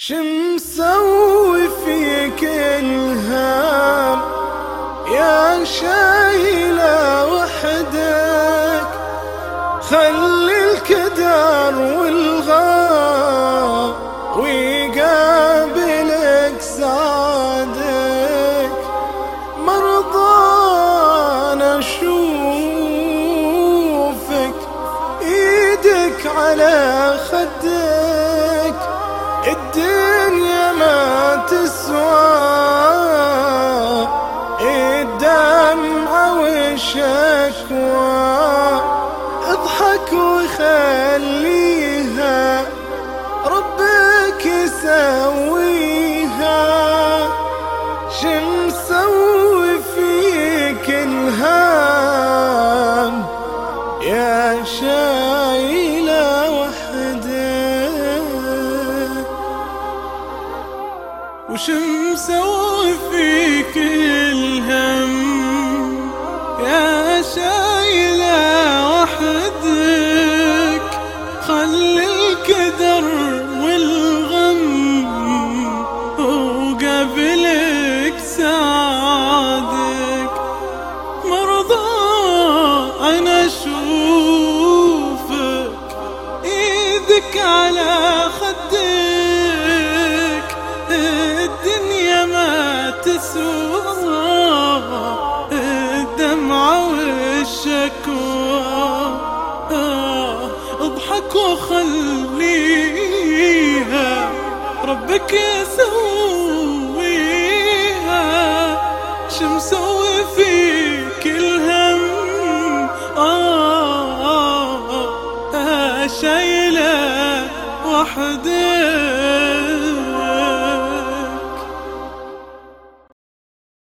شمسوي فيك الهام يا شايلة وحدك. خلي الكدر والغام ويقابلك سعادك مرضان أشوفك إيدك على ما تسوى. الدمع والشكوى اضحك وخليها. ربك يسويها. شمسوي فيك الهام يا شايله وش مسوي فيك الهم. يا شايلة وحدك خلي الكدر والغم. وقبلك سعادك مرضى أنا أشوفك. إيدك على والشكوى اضحك وخليها ربك يسويها. شمسوي فيك الهم؟ آه, آه, آه شايلة وحدك